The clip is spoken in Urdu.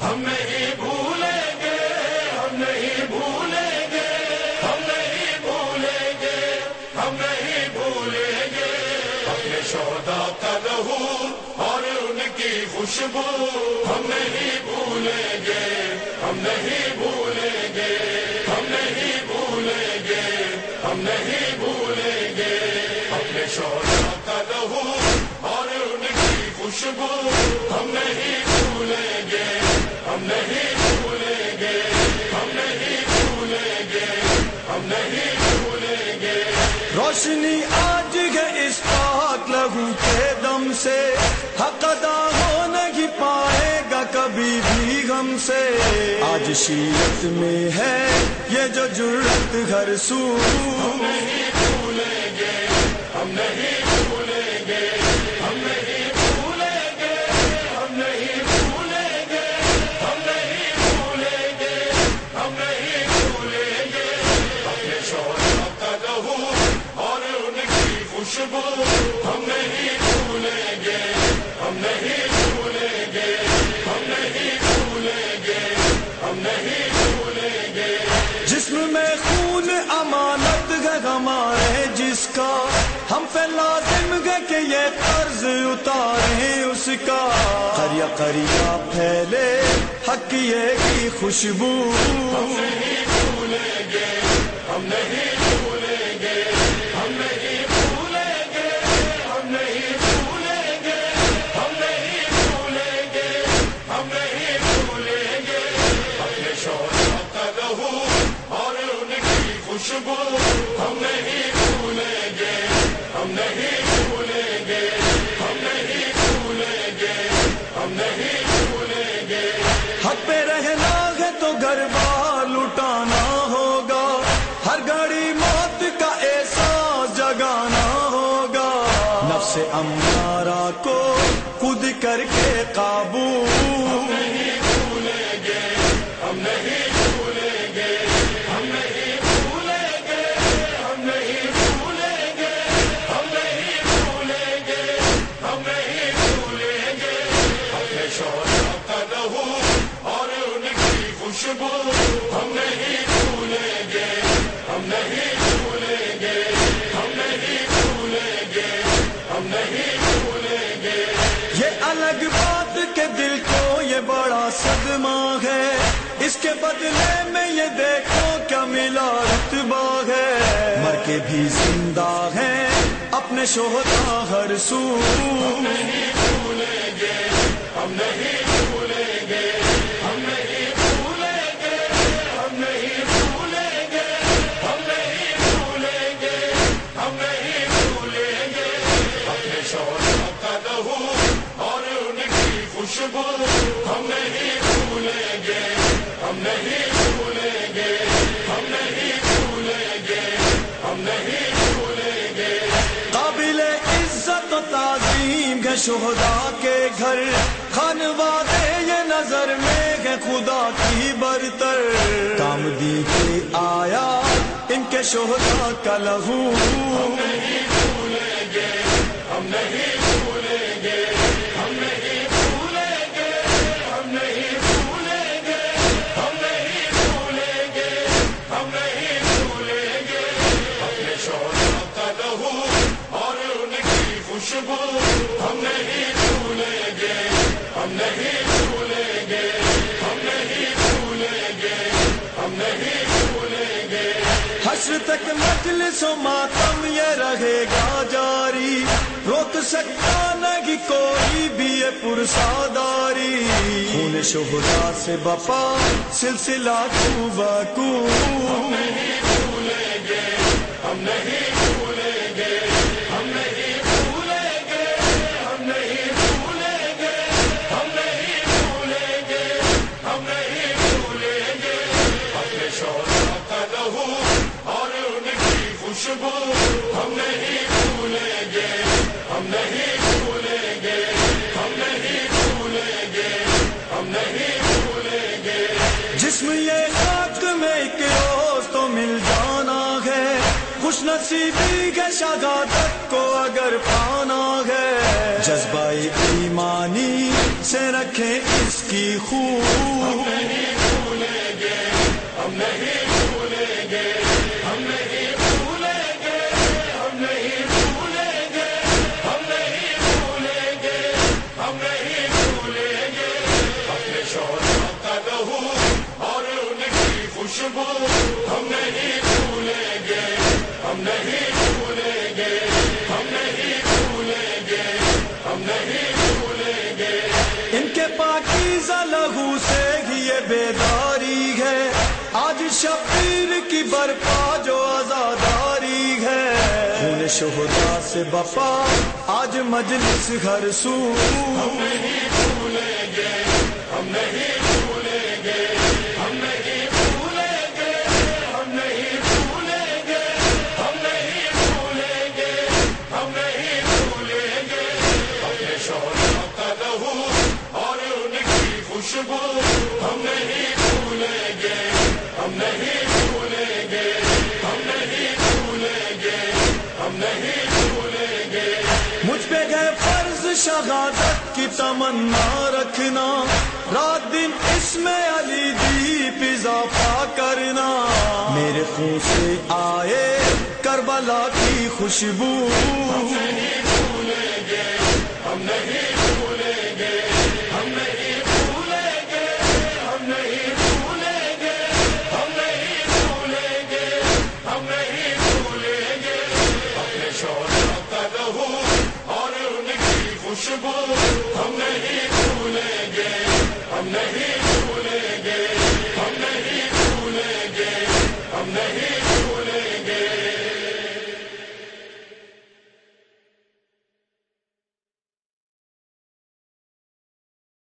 ہم نہیں بھولیں گے، ہم نہیں بھولیں گے، ہم نہیں بھولیں گے، ہم نہیں بھولیں گے۔ اپنے شہدا کا لہو اور ان کی خوشبو، ہم نہیں بھولیں گے، ہم نہیں سے حق ادا ہو نہیں پائے گا کبھی بھی غم سے۔ آج شیرت میں ہے یہ جو جرت گھر سو۔ جسم میں خون امانت ہے ہمارے، جس کا ہم پہ لازم ہے کہ یہ قرض اتارے اس کا۔ کریا کریا پھیلے، حق یہ کی خوشبو۔ ہم نہیں بھولیں گے تو گھر بار لٹانا ہوگا۔ ہر گھڑی موت کا احساس جگانا ہوگا۔ نفس امارا کو خود کر کے قابو۔ کے بدلے میں یہ دیکھو کیا ملا رتبہ ہے۔ مر کے بھی زندہ ہے اپنے شوہتا ہر سو۔ ہم نہیں بھولیں گے، ہم نہیں بھولیں گے۔ ہم نہیں بھولیں گے، ہم نہیں بھولیں گے، ہم نہیں بھولیں گے۔ قابل عزت و تعظیم ہے شہدا کے گھر۔ خانوادے یہ نظر میں ہے خدا کی برتر۔ کام دی کے آیا ان کے شہدا کا لہو۔ نہیں بھولیں گے، ہم نہیں سو ماتم یہ رہے گا جاری۔ روک سکتا نہیں کوئی بھی یہ پرساداری۔ خون شہدا سے بپا، سلسلہ کو بکو خوشبو ہم نہیں بھولیں گے ہم نہیں بھولیں گے ہم نہیں بھولیں گے ہم نہیں بھولیں گے جسم یہ خاک میں ایک روز تو مل جانا ہے۔ خوش نصیبی کے شگادت کو اگر پانا ہے۔ جذبہ ایمانی سے رکھیں اس کی خوب۔ لہو سے یہ بیداری ہے۔ آج شبیر کی برپا جو آزاداری ہے۔ شہدا سے بپا، آج مجلس گھر سو۔ ہم نہیں بھولیں گے، ہم نہیں بھولیں گے۔ مجھ پہ گئے فرض شہادت کی تمنا رکھنا، رات دن اس میں علی دیپ اضافہ کرنا۔ میرے خون سے آئے کربلا کی خوشبو۔